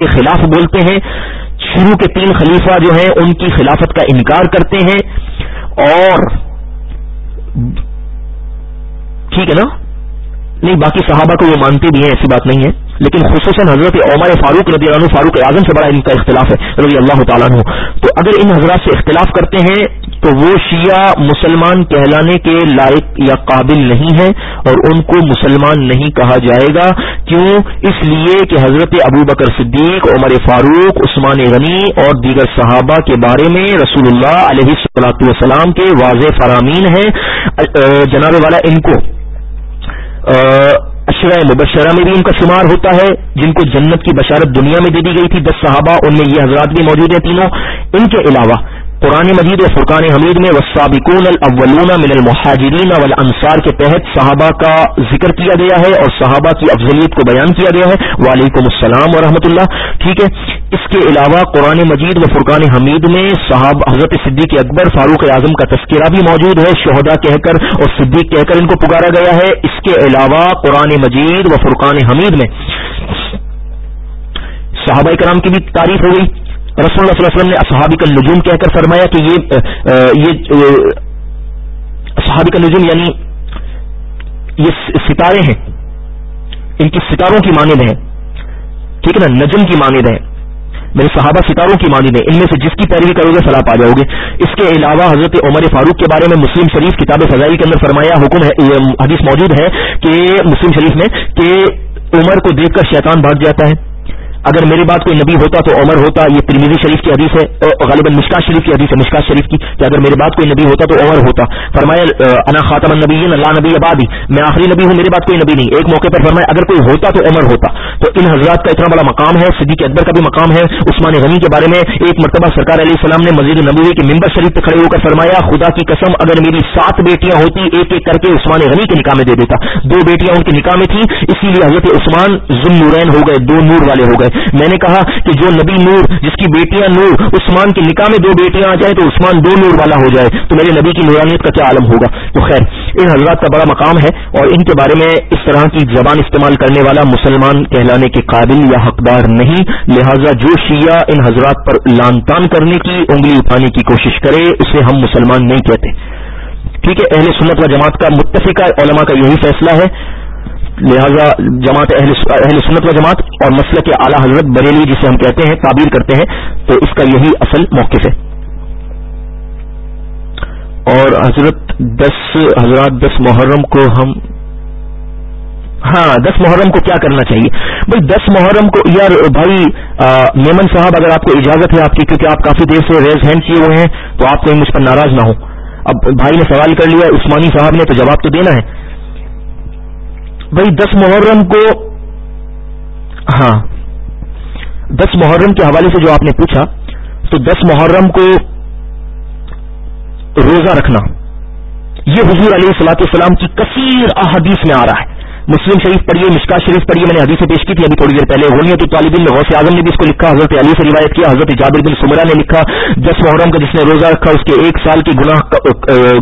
کے خلاف بولتے ہیں، شروع کے تین خلیفہ جو ہیں، ان کی خلافت کا انکار کرتے ہیں اور ٹھیک ہے نا؟ نہیں، باقی صحابہ کو وہ مانتے بھی ہیں، ایسی بات نہیں ہے۔ لیکن خصوصاً حضرت عمر فاروق رضی اللہ عنہ، فاروق اعظم سے بڑا ان کا اختلاف ہے، رضی اللہ تعالیٰ عنہ۔ تو اگر ان حضرات سے اختلاف کرتے ہیں، تو وہ شیعہ مسلمان کہلانے کے لائق یا قابل نہیں ہے اور ان کو مسلمان نہیں کہا جائے گا۔ کیوں؟ اس لیے کہ حضرت ابو بکر صدیق، عمر فاروق، عثمان غنی اور دیگر صحابہ کے بارے میں رسول اللہ علیہ صلاحت والسلام کے واضح فرامین ہیں۔ جناب والا، ان کو اشرۂ مبشرہ میں بھی ان کا شمار ہوتا ہے، جن کو جنت کی بشارت دنیا میں دے دی گئی تھی۔ دس صحابہ، ان میں یہ حضرات بھی موجود ہیں تینوں۔ ان کے علاوہ قرآن مجید و فرقان حمید میں وسابقون الاولون من المحاجرین والانصار کے تحت صحابہ کا ذکر کیا گیا ہے اور صحابہ کی افضلیت کو بیان کیا گیا ہے۔ وعلیکم السلام ورحمۃ اللہ ٹھیک ہے۔ اس کے علاوہ قرآن مجید و فرقان حمید میں صحاب حضرت صدیق اکبر فاروق اعظم کا تذکرہ بھی موجود ہے۔ شہدا کہہ کر اور صدیق کہہ کر ان کو پکارا گیا ہے۔ اس کے علاوہ قرآن مجید و فرقان حمید میں صحابہ کرام کی بھی تعریف ہو گئی۔ رسول اللہ صلی اللہ علیہ وسلم نے اصحابی کا نجوم کہہ کر فرمایا کہ یہ یہ اصحابی کا نجوم یعنی یہ ستارے ہیں۔ ان کی ستاروں کی مانند ہیں۔ ٹھیک ہے نا؟ نجم کی مانند ہے میرے صحابہ ستاروں کی مانند ہیں۔ ان میں سے جس کی پیروی کرو گے فلاح پا جاؤ گے۔ اس کے علاوہ حضرت عمر فاروق کے بارے میں مسلم شریف کتاب فضائی کے اندر فرمایا حکم ہے حدیث موجود ہے کہ مسلم شریف میں کہ عمر کو دیکھ کر شیطان بھاگ جاتا ہے۔ اگر میری بات کوئی نبی ہوتا تو عمر ہوتا، یہ ترمیزی شریف کی حدیث ہے غالباً مشکا شریف کی حدیث ہے، مشکا شریف کی، کہ اگر میری بات کوئی نبی ہوتا تو عمر ہوتا۔ فرمایا انا خاتم النبی اللہ نبی آبادی میں آخری نبی ہوں، میری بات کوئی نبی نہیں۔ ایک موقع پر فرمایا، اگر کوئی ہوتا تو عمر ہوتا۔ تو ان حضرات کا اتنا بڑا مقام ہے، صدیق اکبر کا بھی مقام ہے، عثمان غنی کے بارے میں ایک مرتبہ سرکار علیہ السلام نے مزید نبوی کے ممبر شریف پہ کھڑے ہو کر فرمایا، خدا کی قسم، اگر میری سات بیٹیاں ہوتی، ایک ایک کر کے عثمان غنی کے نکاح میں دے دیتا۔ دو بیٹیاں ان کے نکاح میں تھیں، اسی لیے حضرت عثمان ذم نورین ہو گئے، دو نور والے ہو گئے۔ میں نے کہا کہ جو نبی نور، جس کی بیٹیاں نور، عثمان کے نکاح میں دو بیٹیاں آ جائیں تو عثمان دو نور والا ہو جائے، تو میرے نبی کی نورانیت کا کیا عالم ہوگا؟ تو خیر، ان حضرات کا بڑا مقام ہے اور ان کے بارے میں اس طرح کی زبان استعمال کرنے والا مسلمان کہلانے کے قابل یا حقدار نہیں۔ لہذا جو شیعہ ان حضرات پر لان تان کرنے کی، انگلی اٹھانے کی کوشش کرے، اسے ہم مسلمان نہیں کہتے۔ ٹھیک ہے، اہل سنت و جماعت کا متفقہ علماء کا یہی فیصلہ ہے۔ لہذا جماعت اہل سنت و جماعت اور مسئلہ کے اعلیٰ حضرت بریلی جسے ہم کہتے ہیں، تعبیر کرتے ہیں، تو اس کا یہی اصل موقف ہے۔ اور حضرت دس حضرات دس محرم کو ہم ہاں دس محرم کو کیا کرنا چاہیے؟ بھائی، دس محرم کو یار، بھائی میمن صاحب، اگر آپ کو اجازت ہے آپ کی، کیونکہ آپ کافی دیر سے ریز ہینڈ کیے ہوئے ہیں، تو آپ کوئی مجھ پر ناراض نہ ہو اب بھائی نے سوال کر لیا، عثمانی صاحب نے تو جواب تو دینا ہے۔ بھائی دس محرم کو ہاں. دس محرم کے حوالے سے جو آپ نے پوچھا، تو دس محرم کو روزہ رکھنا، یہ حضور علیہ السلاۃ السلام کی کثیر احادیث میں آ رہا ہے۔ مسلم شریف پڑھیے، مشکا شریف پڑھیے، میں نے حدیث پیش کی تھی ابھی تھوڑی دیر پہلے غنیت تو طالب غوث اعظم نے بھی اس کو لکھا، حضرت علی سے روایت کیا، حضرت جابر بن سمرا نے لکھا دس محرم کا جس نے روزہ رکھا، اس کے ایک سال کی گناہ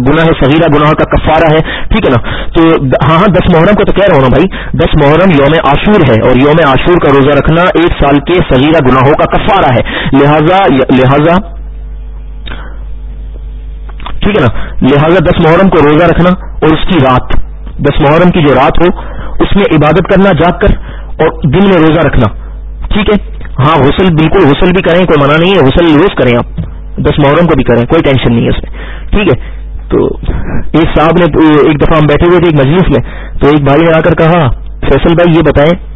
گناہ صغیرہ، گناہ کا کفارہ ہے، ٹھیک ہے نا؟ تو ہاں ہاں دس محرم کو تو کہہ رہا ہوں نا بھائی، دس محرم یوم عاشور ہے اور یوم عاشور کا روزہ رکھنا ایک سال کے صغیرہ گناہوں کا کفارہ ہے۔ لہذا لہذا، ٹھیک ہے نا؟ لہذا دس محرم کو روزہ رکھنا اور اس کی رات۔ دس محرم کی جو رات ہو، اس میں عبادت کرنا، جاگ کر اور دن میں روزہ رکھنا۔ ٹھیک ہے؟ ہاں غسل بالکل غسل بھی کریں، کوئی منع نہیں ہے، غسل روز کریں آپ۔ دس محرم کو بھی کریں، کوئی ٹینشن نہیں ہے اس میں۔ ٹھیک ہے؟ تو ایک صاحب نے ایک دفعہ ہم بیٹھے ہوئے تھے ایک مجلس میں، تو ایک بھائی نے آ کر کہا، فیصل بھائی یہ بتائیں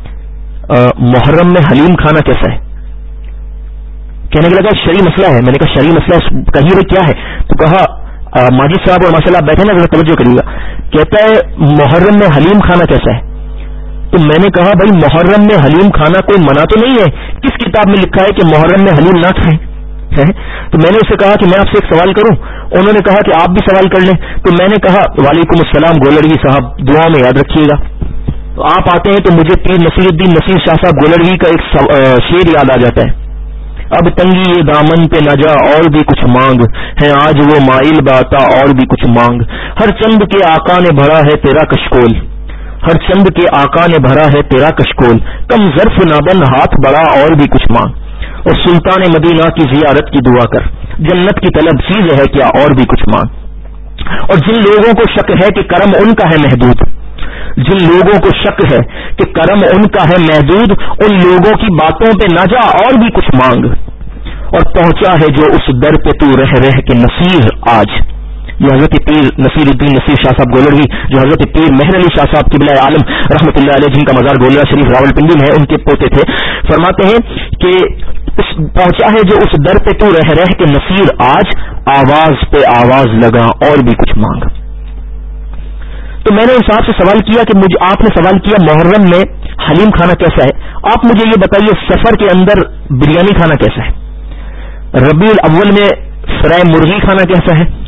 محرم میں حلیم کھانا کیسا ہے؟ کہنے کے لگا، شرعی مسئلہ ہے۔ میں نے کہا، شرعی مسئلہ کہیں کیا ہے؟ تو کہا ماجد صاحب اور ماشاء اللہ بیٹھے نا ذرا توجہ کریے گا۔ کہتا ہے، محرم میں حلیم کھانا کیسا ہے؟ تو میں نے کہا، بھائی، محرم میں حلیم کھانا کوئی منع تو نہیں ہے؟ کس کتاب میں لکھا ہے کہ محرم میں حلیم نہ کھائیں تو میں نے اسے کہا کہ میں آپ سے ایک سوال کروں۔ انہوں نے کہا کہ آپ بھی سوال کر لیں۔ تو میں نے کہا، وعلیکم السلام گولڑوی صاحب، دعا میں یاد رکھیے گا۔ تو آپ آتے ہیں تو مجھے پیر نصیر الدین نصیر شاہ صاحب گولڑوی کا ایک شعر یاد آ جاتا ہے۔ اب تنگی یہ دامن پہ نہ جا، اور بھی کچھ مانگ۔ ہے آج وہ مائل باتا، اور بھی کچھ مانگ۔ ہر چند کے آقا نے بھرا ہے تیرا کشکول۔ ہر چند کے آقا نے بھرا ہے تیرا کشکول۔ کم ظرف نہ بند ہاتھ بڑا اور بھی کچھ مانگ۔ اور سلطان مدینہ کی زیارت کی دعا کر۔ جنت کی طلب چیز ہے کیا؟ اور بھی کچھ مانگ۔ اور جن لوگوں کو شک ہے کہ کرم ان کا ہے محدود جن لوگوں کو شک ہے کہ کرم ان کا ہے محدود، ان لوگوں کی باتوں پہ نہ جا اور بھی کچھ مانگ۔ اور پہنچا ہے جو اس در پہ تو رہ رہ کے نصیر آج۔ یہ حضرت پیر نصیر الدین نصیر شاہ صاحب گولروی جو حضرت پیر مہر علی شاہ صاحب کی عالم رحمۃ اللہ علیہ، جن کا مزار گولرا شریف راول پنڈی میں ہے، ان کے پوتے تھے۔ فرماتے ہیں کہ اس پہنچا ہے جو اس در پہ تو رہ رہ کے نصیر آج، آواز پہ آواز لگا اور بھی کچھ مانگ۔ تو میں نے اس آپ سے سوال کیا کہ مجھے آپ نے سوال کیا محرم میں حلیم کھانا کیسا ہے؟ آپ مجھے یہ بتائیے سفر کے اندر بریانی کھانا کیسا ہے؟ ربیع الاول میں فرائے مرغی کھانا کیسا ہے؟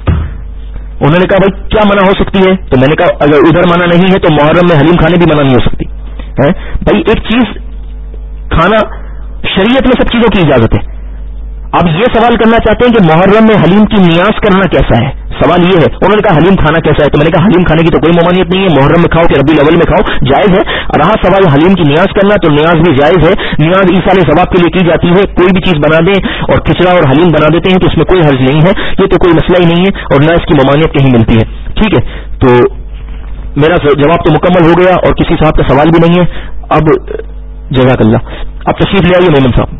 انہوں نے کہا بھائی، کیا منع ہو سکتی ہے؟ تو میں نے کہا، اگر ادھر منع نہیں ہے تو محرم میں حلیم کھانے بھی منع نہیں ہو سکتی۔ بھائی، ایک چیز کھانا شریعت میں سب چیزوں کی اجازت ہے۔ اب یہ سوال کرنا چاہتے ہیں کہ محرم میں حلیم کی نیاز کرنا کیسا ہے؟ سوال یہ ہے، انہوں نے کہا حلیم کھانا کیسا ہے؟ تو میں نے کہا حلیم کھانے کی تو کوئی ممانعت نہیں ہے، محرم میں کھاؤ کہ ربی الاول میں کھاؤ، جائز ہے۔ رہا سوال حلیم کی نیاز کرنا تو نیاز بھی جائز ہے۔ نیاز عیسال ثواب کے لیے کی جاتی ہے، کوئی بھی چیز بنا دیں اور کھچڑا اور حلیم بنا دیتے ہیں تو اس میں کوئی حرض نہیں ہے۔ یہ تو کوئی مسئلہ ہی نہیں ہے اور نہ اس کی ممانعت کہیں ملتی ہے۔ ٹھیک ہے، تو میرا جواب تو مکمل ہو گیا اور کسی صاحب کا سوال بھی نہیں ہے۔ اب جزاک اللہ۔ اب تشریف لے آئیے محمد صاحب۔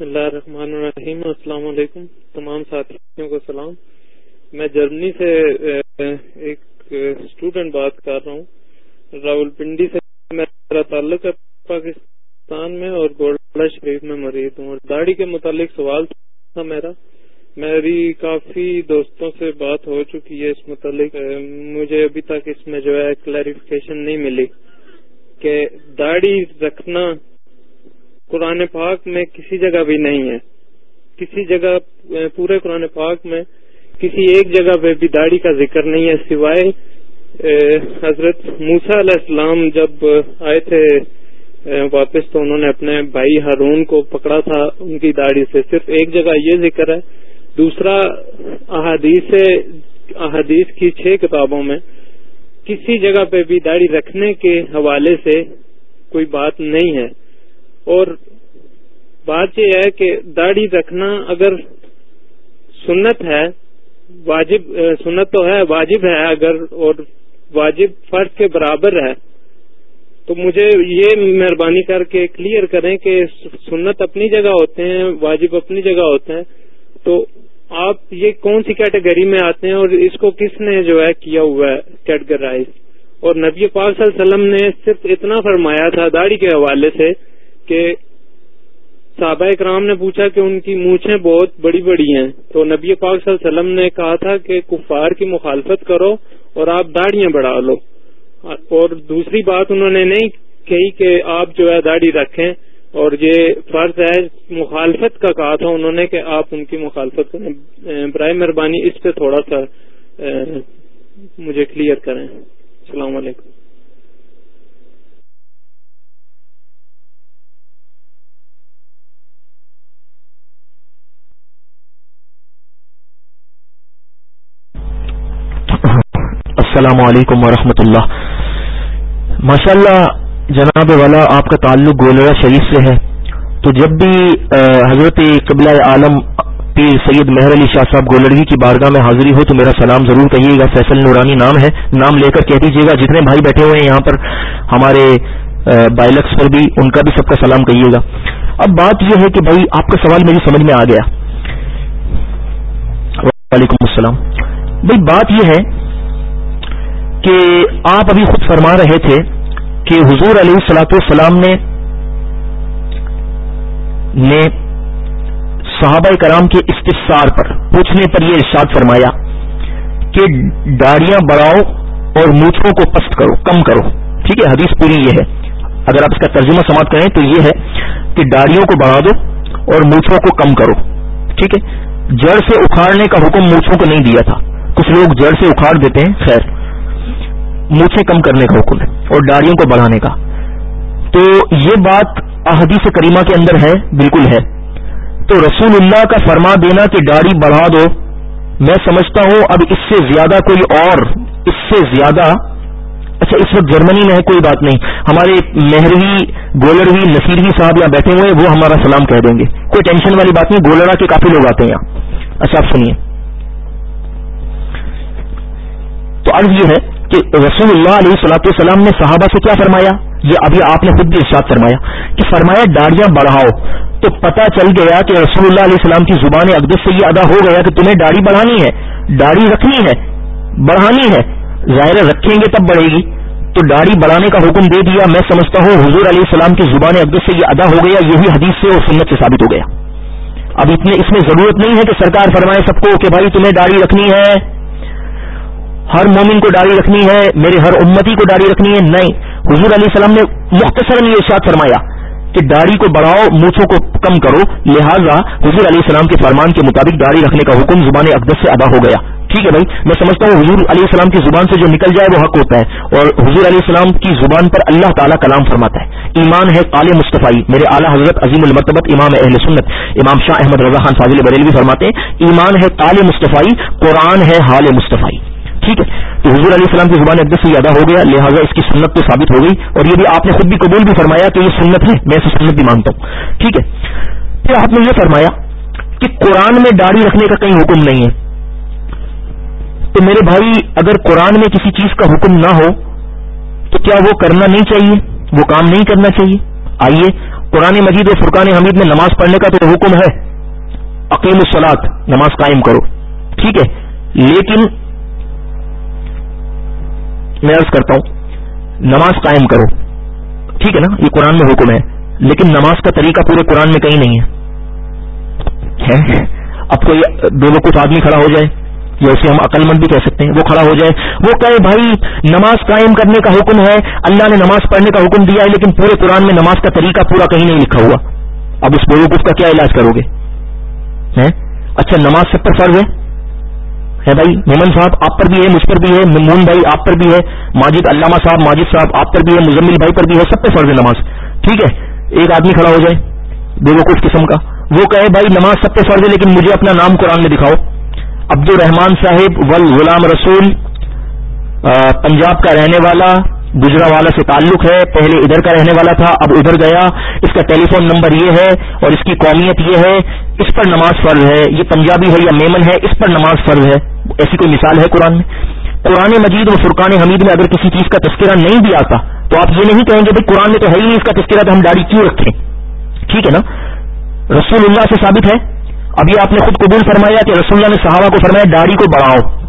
اللہ الرحمن الرحیم، السلام علیکم، تمام ساتھیوں کو سلام۔ میں جرمنی سے ایک اسٹوڈنٹ بات کر رہا ہوں۔ راول پنڈی سے میرا تعلق ہے پاکستان میں اور گولڈا شریف میں مریض ہوں۔ اور داڑھی کے متعلق سوال تھا میرا۔ میری کافی دوستوں سے بات ہو چکی ہے اس متعلق۔ مجھے ابھی تک اس میں جو ہے کلیریفیکیشن نہیں ملی کہ داڑھی رکھنا قرآن پاک میں کسی جگہ بھی نہیں ہے۔ کسی جگہ، پورے قرآن پاک میں کسی ایک جگہ پہ بھی داڑھی کا ذکر نہیں ہے، سوائے حضرت موسا علیہ السلام جب آئے تھے واپس تو انہوں نے اپنے بھائی ہارون کو پکڑا تھا، ان کی داڑھی سے۔ صرف ایک جگہ یہ ذکر ہے۔ دوسرا، احادیث احادیث کی چھ کتابوں میں کسی جگہ پہ بھی داڑھی رکھنے کے حوالے سے کوئی بات نہیں ہے۔ اور بات یہ ہے کہ داڑھی رکھنا اگر سنت ہے، واجب سنت تو ہے، واجب ہے اگر، اور واجب فرض کے برابر ہے، تو مجھے یہ مہربانی کر کے کلیئر کریں کہ سنت اپنی جگہ ہوتے ہیں، واجب اپنی جگہ ہوتے ہیں، تو آپ یہ کون سی کیٹیگری میں آتے ہیں اور اس کو کس نے جو ہے کیا ہوا ہے کیٹیگرائز اور نبی پاک صلی اللہ علیہ وسلم نے صرف اتنا فرمایا تھا داڑھی کے حوالے سے کہ صحابہ اکرام نے پوچھا کہ ان کی مونچھیں بہت بڑی بڑی ہیں۔ تو نبی پاک صلی اللہ علیہ وسلم نے کہا تھا کہ کفار کی مخالفت کرو اور آپ داڑیاں بڑھا لو۔ اور دوسری بات انہوں نے نہیں کہی کہ آپ جو ہے داڑھی رکھیں۔ اور یہ فرض ہے، مخالفت کا کہا تھا انہوں نے کہ آپ ان کی مخالفت کریں۔ برائے مہربانی اس پہ تھوڑا سا مجھے کلیئر کریں۔ السلام علیکم۔ السلام علیکم ورحمۃ اللہ۔ ماشاء اللہ جناب والا، آپ کا تعلق گولرا شریف سے ہے۔ تو جب بھی حضرت قبلہ عالم پیر سید مہر علی شاہ صاحب گولڑوی کی بارگاہ میں حاضری ہو، تو میرا سلام ضرور کہیے گا۔ فیصل نورانی نام ہے۔ نام لے کر کہہ دیجیے گا۔ جتنے بھائی بیٹھے ہوئے ہیں یہاں پر، ہمارے بائلکس پر بھی، ان کا بھی سب کا سلام کہیے گا۔ اب بات یہ ہے کہ بھائی، آپ کا سوال میری سمجھ میں آ گیا۔ وعلیکم السلام۔ بھائی، بات یہ ہے کہ آپ ابھی خود فرما رہے تھے کہ حضور علیہ السلاط والسلام نے نے صحابہ کرام کے استفسار پر پوچھنے پر یہ ارشاد فرمایا کہ داڑیاں بڑھاؤ اور مونچھوں کو پست کرو، کم کرو۔ ٹھیک ہے، حدیث پوری یہ ہے۔ اگر آپ اس کا ترجمہ سماعت کریں تو یہ ہے کہ داڑیوں کو بڑھا دو اور مونچھوں کو کم کرو۔ ٹھیک ہے، جڑ سے اکھاڑنے کا حکم مونچھوں کو نہیں دیا تھا۔ کچھ لوگ جڑ سے اکھاڑ دیتے ہیں، خیر۔ مونچھیں کم کرنے کا حکم ہے اور داڑیوں کو بڑھانے کا۔ تو یہ بات احادیث کریمہ کے اندر ہے، بالکل ہے۔ تو رسول اللہ کا فرما دینا کہ داڑھی بڑھا دو، میں سمجھتا ہوں اب اس سے زیادہ کوئی اور، اس سے زیادہ۔ اچھا اس وقت جرمنی میں ہے، کوئی بات نہیں۔ ہمارے مہروی، گولروی نصیروی صاحب یہاں بیٹھے ہوئے وہ ہمارا سلام کہہ دیں گے۔ کوئی ٹینشن والی بات نہیں گولڑا کے کافی لوگ آتے ہیں یہاں۔ اچھا آپ سنیے۔ تو عرض یہ ہے کہ رسول اللہ علیہ صلاح السلام نے صحابہ سے کیا فرمایا؟ یہ ابھی آپ نے خود بھی ارشاد فرمایا کہ فرمایا داڑیاں بڑھاؤ۔ تو پتا چل گیا کہ رسول اللہ علیہ السلام کی زبان اقدس سے یہ ادا ہو گیا کہ تمہیں داڑھی بڑھانی ہے داڑھی رکھنی ہے، بڑھانی ہے، ظاہر رکھیں گے تب بڑھے گی۔ تو داڑھی بڑھانے کا حکم دے دیا، میں سمجھتا ہوں حضور علیہ السلام کی زبان اقدس سے یہ ادا ہو گیا، یہی حدیث سے اور سنت سے ثابت ہو گیا۔ اب اتنے اس میں ضرورت نہیں ہے کہ سرکار فرمائے سب کو کہ بھائی تمہیں داڑھی رکھنی ہے۔ ہر مومن کو داڑھی رکھنی ہے، میرے ہر امتی کو داڑھی رکھنی ہے۔ نہیں، حضور علیہ السلام نے مختصر یہ ارشاد فرمایا کہ داڑھی کو بڑھاؤ، مونچھوں کو کم کرو۔ لہذا حضور علیہ السلام کے فرمان کے مطابق داڑھی رکھنے کا حکم زبان اقدس سے ادا ہو گیا۔ ٹھیک ہے بھائی، میں سمجھتا ہوں حضور علیہ السلام کی زبان سے جو نکل جائے وہ حق ہوتا ہے اور حضور علیہ السلام کی زبان پر اللہ تعالیٰ کلام فرماتا ہے۔ ایمان ہے قال مصطفی، میرے اعلیٰ حضرت عظیم المرتبت امام اہل سنت، امام شاہ احمد رضا خان فاضل بریلوی فرماتے ہیں، ایمان ہے قال مصطفی، قرآن ہے حال مصطفی۔ ٹھیک ہے۔ تو حضور علیہ السلام کی زبان اقدس سے ادا ہو گیا، لہٰذا اس کی سنت تو ثابت ہو گئی۔ اور یہ بھی آپ نے خود بھی قبول بھی فرمایا کہ یہ سنت ہے، میں اسے سنت بھی مانتا ہوں۔ ٹھیک ہے۔ پھر آپ نے یہ فرمایا کہ قرآن میں داڑھی رکھنے کا کہیں حکم نہیں ہے۔ تو میرے بھائی، اگر قرآن میں کسی چیز کا حکم نہ ہو، تو کیا وہ کرنا نہیں چاہیے؟ وہ کام نہیں کرنا چاہیے۔ آئیے، قرآن مجید و فرقان حمید میں نماز پڑھنے کا تو حکم ہے۔ عقیم السلاط نماز قائم کرو۔ ٹھیک ہے۔ لیکن میں عرض کرتا ہوں، نماز قائم کرو۔ ٹھیک ہے نا؟ یہ قرآن میں حکم ہے۔ لیکن نماز کا طریقہ پورے قرآن میں کہیں نہیں ہے۔ اب کوئی دونوں کچھ آدمی کھڑا ہو جائے، یا اسے ہم عقل مند بھی کہہ سکتے ہیں، وہ کھڑا ہو جائے۔ وہ کہے، بھائی، نماز قائم کرنے کا حکم ہے۔ اللہ نے نماز پڑھنے کا حکم دیا ہے، لیکن پورے قرآن میں نماز کا طریقہ پورا کہیں نہیں لکھا ہوا۔ اب اس بیوقوف کا کیا علاج کرو گے؟ اچھا نماز سب پر فرض ہے؟ ہے بھائی ممن صاحب آپ پر بھی ہے، مجھ پر بھی ہے ممون بھائی آپ پر بھی ہے، ماجد علامہ صاحب، ماجد صاحب آپ پر بھی ہے، مزمل بھائی پر بھی ہے، سب پہ فرض ہے نماز۔ ٹھیک ہے، ایک آدمی کھڑا ہو جائے بیوقوف قسم کا۔ وہ کہے، بھائی، نماز سب پہ فرض ہے، لیکن مجھے اپنا نام قرآن میں دکھاؤ۔ عبد الرحمان صاحب ول غلام رسول پنجاب کا رہنے والا گجرا والا سے تعلق ہے، پہلے ادھر کا رہنے والا تھا، اب ادھر گیا۔ اس کا ٹیلی فون نمبر یہ ہے اور اس کی قومیت یہ ہے، اس پر نماز فرض ہے، یہ پنجابی ہے یا میمن ہے، اس پر نماز فرض ہے۔ ایسی کوئی مثال ہے قرآن میں؟ قرآن مجید و فرقان حمید میں اگر کسی چیز کا تذکرہ نہیں بھی آتا، تو آپ یہ نہیں کہیں گے بھائی قرآن میں تو ہے ہی نہیں، اس کا تذکرہ تو ہم داڑھی کیوں رکھیں ٹھیک ہے نا؟ رسول اللہ سے ثابت ہے۔ ابھی آپ نے خود قبول فرمایا کہ رسول اللہ نے صحابہ کو فرمایا داڑھی کو بڑھاؤ۔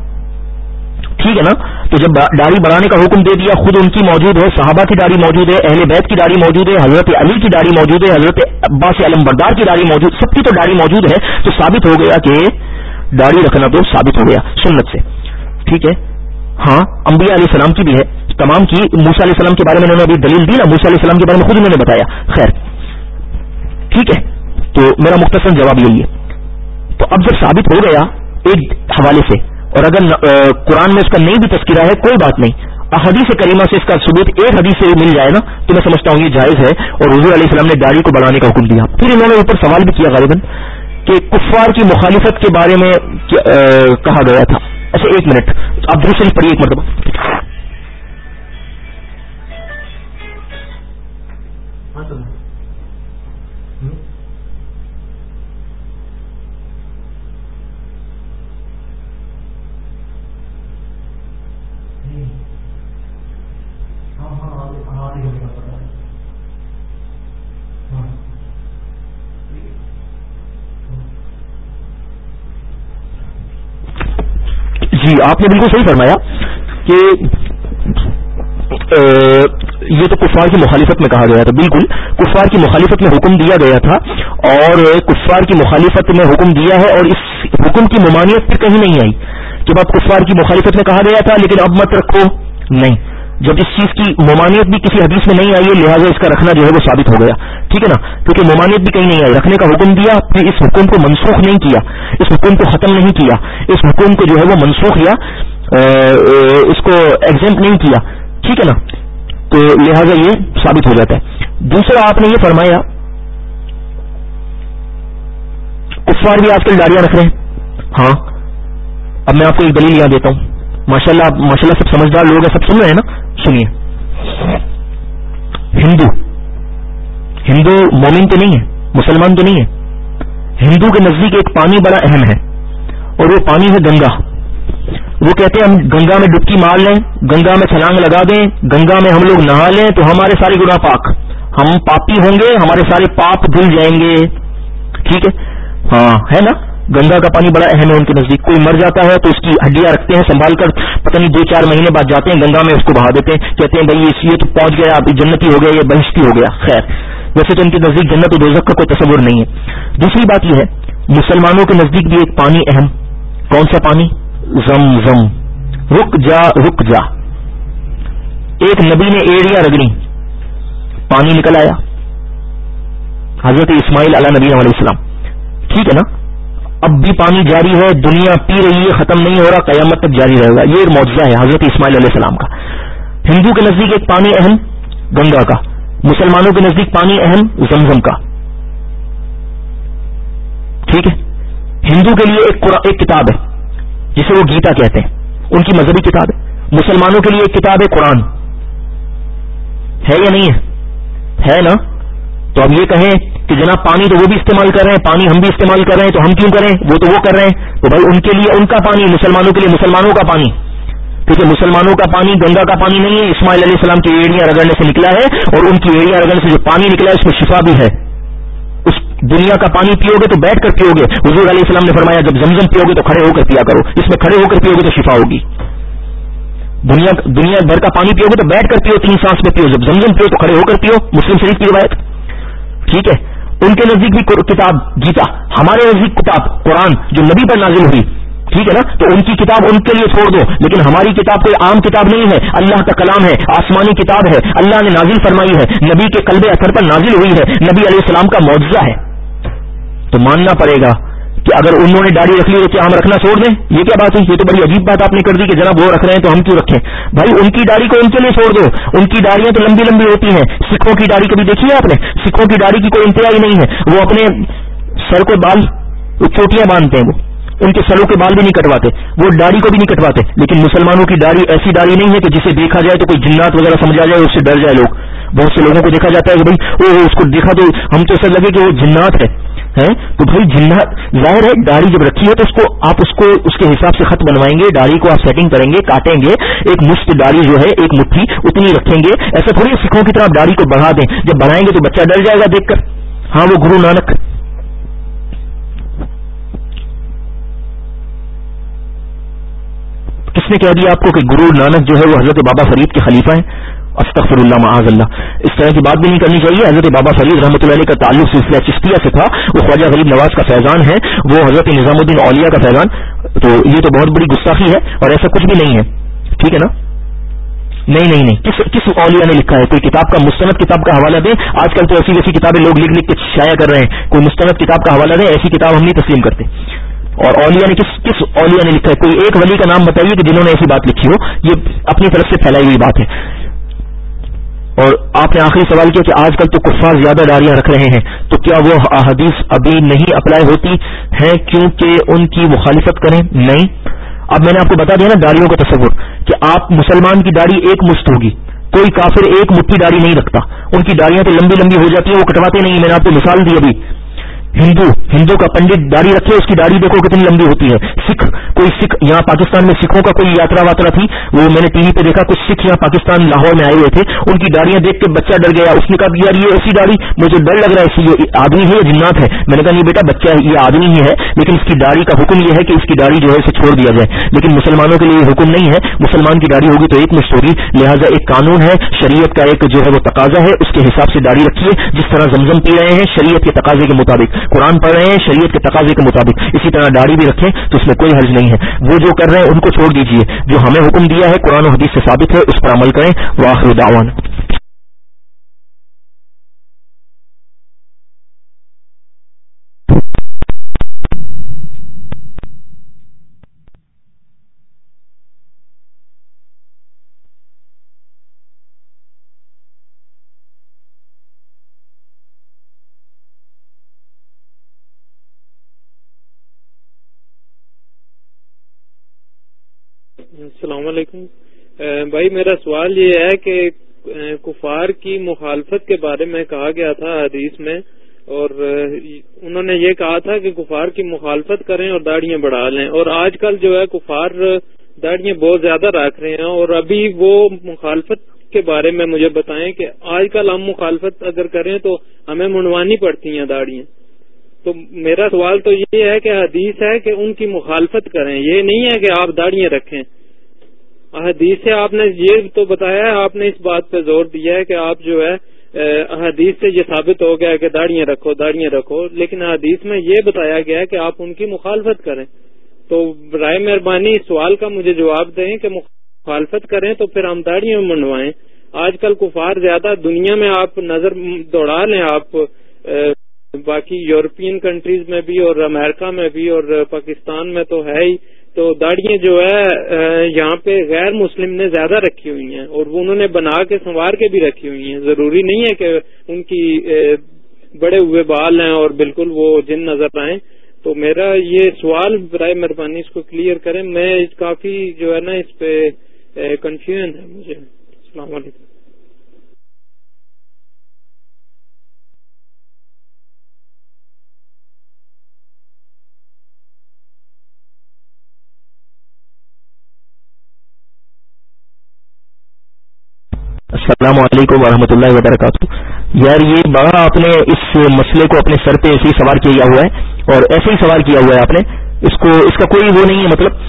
ٹھیک ہے نا؟ تو جب داڑھی بڑھانے کا حکم دے دیا، خود ان کی موجود ہے، صحابہ کی داڑھی موجود ہے، اہل بیت کی داڑھی موجود ہے، حضرت علی کی داڑھی موجود ہے، حضرت عباس علم بردار کی داڑھی موجود، سب کی تو داڑھی موجود ہے۔ تو ثابت ہو گیا کہ داڑھی رکھنا تو ثابت ہو گیا سنت سے۔ ٹھیک ہے؟ ہاں انبیاء علیہ السلام کی بھی ہے۔ تمام کی موسا علیہ السلام کے بارے میں انہوں نے ابھی دلیل دی نا موسا علیہ السلام کے بارے میں خود انہوں نے بتایا۔ خیر۔ ٹھیک ہے؟ تو میرا مختصر جواب یہی ہے۔ تو اب جب ثابت ہو گیا ایک حوالے سے، اور اگر قرآن میں اس کا نہیں بھی تذکرہ ہے، کوئی بات نہیں۔ حدیث کریمہ سے اس کا ثبوت ایک حدیث سے مل جائے نا، تو میں سمجھتا ہوں یہ جائز ہے۔ اور حضور علیہ السلام نے داڑھی کو بڑھانے کا حکم دیا۔ پھر انہوں نے اوپر سوال بھی کیا غالباً۔ کہ کفار کی مخالفت کے بارے میں کہا گیا تھا۔ اچھا ایک منٹ۔ آپ دوسری پڑھیے ایک مرتبہ۔ ہاں، جی آپ نے بالکل صحیح فرمایا کہ یہ تو کفار کی مخالفت میں کہا گیا تھا، بالکل، کفار کی مخالفت میں حکم دیا گیا تھا اور کفار کی مخالفت میں حکم دیا ہے اور اس حکم کی ممانعت پھر کہیں نہیں آئی۔ کہ اب کفار کی مخالفت میں کہا گیا تھا، لیکن اب مت رکھو، نہیں۔ جب اس چیز کی ممانعت بھی کسی حدیث میں نہیں آئی ہے، لہٰذا اس کا رکھنا جو ہے وہ ثابت ہو گیا۔ ٹھیک ہے نا؟ کیونکہ ممانعت بھی کہیں نہیں آئی۔ رکھنے کا حکم دیا، پھر اس حکم کو منسوخ نہیں کیا۔ اس حکم کو ختم نہیں کیا۔ اس حکم کو جو ہے وہ منسوخ یا اس کو ایگزمپ نہیں کیا۔ ٹھیک ہے نا؟ تو لہٰذا یہ ثابت ہو جاتا ہے۔ دوسرا، آپ نے یہ فرمایا، کفار بھی آج کل داڑیاں رکھ رہے ہیں۔ ہاں۔ اب میں آپ کو ایک دلیل یاد دیتا ہوں۔ ماشاء اللہ ماشاء اللہ سب سمجھدار لوگ ہیں، سب سن رہے ہیں نا؟ سنیے۔ ہندو۔ ہندو مومن تو نہیں ہے، مسلمان تو نہیں ہے۔ ہندو کے نزدیک ایک پانی بڑا اہم ہے، اور وہ پانی ہے گنگا۔ وہ کہتے ہیں، ہم گنگا میں ڈبکی مار لیں، گنگا میں چھلانگ لگا دیں، گنگا میں ہم لوگ نہا لیں، تو ہمارے سارے گنا پاک۔ ہم پاپی ہوں گے، ہمارے سارے پاپ دھل جائیں گے۔ ٹھیک ہے؟ ہاں ہے نا؟ گنگا کا پانی بڑا اہم ہے ان کے نزدیک۔ کوئی مر جاتا ہے تو اس کی ہڈیاں رکھتے ہیں، سنبھال کر پتہ نہیں، دو چار مہینے بعد جاتے ہیں، گنگا میں اس کو بہا دیتے ہیں، کہتے ہیں، بھائی یہ تو پہنچ گیا، اب جنتی ہو گیا، یہ بہشتی ہو گیا۔ خیر۔ ویسے تو ان کے نزدیک جنت و دوزک کا کوئی تصور نہیں ہے۔ دوسری بات یہ ہے، مسلمانوں کے نزدیک بھی ایک پانی اہم۔ کون سا پانی؟ زم زم۔ رک جا رک جا۔ ایک نبی نے ایڑیا رگڑی۔ پانی نکل آیا۔ حضرت اسماعیل علیہ نبی علیہ السلام۔ ٹھیک ہے نا؟ اب بھی پانی جاری ہے، دنیا پی رہی ہے، ختم نہیں ہو رہا، قیامت تک جاری رہے گا۔ یہ ایک معجزہ ہے حضرت اسماعیل علیہ السلام کا۔ ہندو کے نزدیک ایک پانی اہم، گنگا کا۔ مسلمانوں کے نزدیک پانی اہم زمزم کا۔ ٹھیک ہے؟ ہندو کے لیے ایک ایک کتاب ہے، جسے وہ گیتا کہتے ہیں۔ ان کی مذہبی کتاب ہے۔ مسلمانوں کے لیے ایک کتاب ہے قرآن۔ ہے یا نہیں ہے؟ ہے نا؟ تو اب یہ کہیں کہ جناب پانی تو وہ بھی استعمال کر رہے ہیں، پانی ہم بھی استعمال کر رہے ہیں، تو ہم کیوں کریں؟ وہ تو وہ کر رہے ہیں۔ تو بھائی ان کے لیے ان کا پانی، مسلمانوں کے لیے مسلمانوں کا پانی۔ کیونکہ مسلمانوں کا پانی گنگا کا پانی نہیں ہے، اسماعیل علیہ السلام کی ایڑیاں رگڑنے سے نکلا ہے اور ان کی ایڑیاں رگڑنے سے جو پانی نکلا ہے، اس میں شفا بھی ہے۔ اس دنیا کا پانی پیو گے تو بیٹھ کر پیو گے۔ حضور علیہ السلام نے فرمایا، جب زمزم پیو گے تو کھڑے ہو کر پیا کرو۔ اس میں کھڑے ہو کر پیو گے تو شفا ہوگی۔ دنیا دنیا بھر کا پانی پیو گے تو بیٹھ کر پیو، تین سانس میں پیو۔ جب زمزم پیو تو کھڑے ہو کر پیو۔ مسلم شریف کی روایت۔ ٹھیک ہے۔ ان کے نزدیک بھی کتاب گیتا ہمارے نزدیک کتاب قرآن جو نبی پر نازل ہوئی ٹھیک ہے نا؟ تو ان کی کتاب ان کے لیے چھوڑ دو۔ لیکن ہماری کتاب کوئی عام کتاب نہیں ہے۔ اللہ کا کلام ہے، آسمانی کتاب ہے۔ اللہ نے نازل فرمائی ہے۔ نبی کے قلب اثر پر نازل ہوئی ہے۔ نبی علیہ السلام کا معجزہ ہے۔ تو ماننا پڑے گا کہ اگر انہوں نے داڑھی رکھ لی تو کیا ہم رکھنا چھوڑ دیں۔ یہ کیا بات ہے یہ تو بڑی عجیب بات آپ نے کر دی کہ جناب وہ رکھ رہے ہیں تو ہم کیوں رکھیں؟ بھائی، ان کی داڑھی کو ان کے لیے چھوڑ دو۔ ان کی داڑیاں تو لمبی لمبی ہوتی ہیں۔ سکھوں کی داڑھی کبھی دیکھی ہے آپ نے؟ سکھوں کی داڑھی کی کوئی انتہا ہی نہیں ہے۔ وہ اپنے سر کو بال چوٹیاں باندھتے ہیں وہ۔ ان کے سروں کے بال بھی نہیں کٹواتے، وہ داڑھی کو بھی نہیں کٹواتے۔ لیکن مسلمانوں کی داڑھی ایسی داڑھی نہیں ہے کہ جسے دیکھا جائے تو کوئی جنات وغیرہ سمجھا جائے اس سے ڈر جائے لوگ۔ بہت سے لوگوں کو دیکھا جاتا ہے کہ بھائی اس کو دیکھا تو ہم تو ایسا لگے کہ وہ جنات ہے تو بھائی، جنات، ظاہر ہے، داڑھی جب رکھی ہے تو اس کو آپ اس کو اس کے حساب سے خط بنوائیں گے، داڑھی کو آپ سیٹنگ کریں گے، کاٹیں گے۔ ایک مشت داڑھی جو ہے، ایک مٹھی، اتنی رکھیں گے۔ ایسا تھوڑی سکھوں کی طرح داڑھی کو بڑھا دیں۔ جب بڑھائیں گے تو بچہ ڈر جائے گا دیکھ کر۔ ہاں وہ گرو نانک کس نے کہہ دیا آپ کو کہ گرو نانک جو ہے وہ حضرت بابا فرید کے خلیفہ ہیں۔ استغفر اللہ معاذ اللہ اس طرح کی بات بھی نہیں کرنی چاہیے۔ حضرت بابا فرید رحمۃ اللہ علیہ کا تعلق سلسلہ چشتیہ سے تھا۔ وہ خواجہ غریب نواز کا فیضان ہے۔ وہ حضرت نظام الدین اولیا کا فیضان۔ تو یہ تو بہت بڑی گستاخی ہے اور ایسا کچھ بھی نہیں ہے۔ ٹھیک ہے نا؟ نہیں نہیں نہیں۔ کس کس اولیا نے لکھا ہے؟ کوئی کتاب کا مستند کتاب کا حوالہ دیں؟ آج کل تو ایسی ویسی کتابیں لوگ لکھ لکھ کے شائع کر رہے ہیں۔ کوئی مستند کتاب کا حوالہ دیں، ایسی کتاب ہم نہیں تسلیم کرتے۔ اور اولیا نے کس کس اولیا نے لکھا ہے؟ کوئی ایک ولی کا نام بتائیے کہ جنہوں نے ایسی بات لکھی ہو۔ یہ اپنی طرف سے پھیلائی ہوئی بات ہے۔ اور آپ نے آخری سوال کیا کہ آج کل تو کفار زیادہ داڑیاں رکھ رہے ہیں۔ تو کیا وہ احادیث ابھی نہیں اپلائی ہوتی ہیں کیونکہ ان کی مخالفت کریں؟ نہیں۔ اب میں نے آپ کو بتا دیا نا داڑیوں کا تصور کہ آپ مسلمان کی داڑھی ایک مشت ہوگی۔ کوئی کافر ایک مٹھی داڑھی نہیں رکھتا۔ ان کی داڑیاں تو لمبی لمبی ہو جاتی ہیں، وہ کٹواتے نہیں میں نے آپ کو مثال دی ابھی۔ ہندو ہندو کا پنڈت داڑھی رکھے، اس کی داڑھی دیکھو کتنی لمبی ہوتی ہے۔ سکھ، کوئی سکھ یہاں پاکستان میں سکھوں کا کوئی یاترا واترا تھی؟ وہ میں نے ٹی وی پہ دیکھا، کچھ سکھ یہاں پاکستان، لاہور میں آئے ہوئے تھے۔ ان کی داڑیاں دیکھ کے بچہ ڈر گیا، اس نے کہا یار یہ ایسی داڑھی، مجھے ڈر لگ رہا ہے یہ آدمی ہے یا جنات ہے؟ میں نے کہا نہیں بیٹا، بچہ یہ آدمی ہی ہے، لیکن اس کی داڑھی کا حکم یہ ہے کہ اس کی داڑھی جو ہے اسے چھوڑ دیا جائے۔ لیکن مسلمانوں کے لیے یہ حکم نہیں ہے۔ مسلمان کی داڑھی ہوگی تو ایک مشت ہوگی۔ لہٰذا ایک قانون ہے، شریعت کا ایک جو ہے وہ تقاضا ہے، اس کے حساب سے داڑھی رکھیے۔ جس طرح زمزم پی رہے ہیں، شریعت کے تقاضے کے مطابق۔ قرآن پڑھ رہے ہیں، شریعت کے تقاضے کے مطابق۔ اسی طرح داڑھی بھی رکھیں تو اس میں کوئی حرج نہیں ہے۔ وہ جو کر رہے ہیں، ان کو چھوڑ دیجیے جو ہمیں حکم دیا ہے، قرآن و حدیث سے ثابت ہے، اس پر عمل کریں۔ واخر دعوان السلام علیکم۔ بھائی میرا سوال یہ ہے کہ کفار کی مخالفت کے بارے میں کہا گیا تھا حدیث میں، اور انہوں نے یہ کہا تھا کہ کفار کی مخالفت کریں اور داڑیاں بڑھا لیں۔ اور آج کل جو ہے، کفار داڑیاں بہت زیادہ رکھ رہے ہیں، اور ابھی وہ مخالفت کے بارے میں مجھے بتائیں کہ آج کل ہم مخالفت اگر کریں تو ہمیں منڈوانی پڑتی ہیں داڑیاں تو میرا سوال تو یہ ہے کہ حدیث ہے کہ ان کی مخالفت کریں، یہ نہیں ہے کہ آپ داڑیاں رکھیں۔ حدیث سے آپ نے یہ تو بتایا ہے، آپ نے اس بات پہ زور دیا ہے کہ آپ جو ہے حدیث سے یہ ثابت ہو گیا کہ داڑیاں رکھو داڑیاں رکھو، لیکن حدیث میں یہ بتایا گیا ہے کہ آپ ان کی مخالفت کریں۔ تو برائے مہربانی اس سوال کا مجھے جواب دیں کہ مخالفت کریں تو پھر ہم داڑیاں منڈوائیں۔ آج کل کفار زیادہ دنیا میں آپ نظر دوڑا لیں، آپ باقی یورپین کنٹریز میں بھی اور امریکہ میں بھی اور پاکستان میں تو ہے ہی۔ تو داڑیاں جو ہے یہاں پہ غیر مسلم نے زیادہ رکھی ہوئی ہیں اور وہ انہوں نے بنا کے سنوار کے بھی رکھی ہوئی ہیں۔ ضروری نہیں ہے کہ ان کی بڑے ہوئے بال ہیں اور بالکل وہ جن نظر آئیں۔ تو میرا یہ سوال، برائے مہربانی اس کو کلیئر کریں۔ میں کافی جو ہے نا اس پہ کنفیوژن ہے مجھے۔ السلام علیکم۔ السلام علیکم ورحمۃ اللہ وبرکاتہ۔ یار یہ بڑا آپ نے اس مسئلے کو اپنے سر پہ ایسے ہی سوال کیا ہوا ہے اور ایسے ہی سوال کیا ہوا ہے آپ نے۔ اس کو، اس کا کوئی وہ نہیں ہے مطلب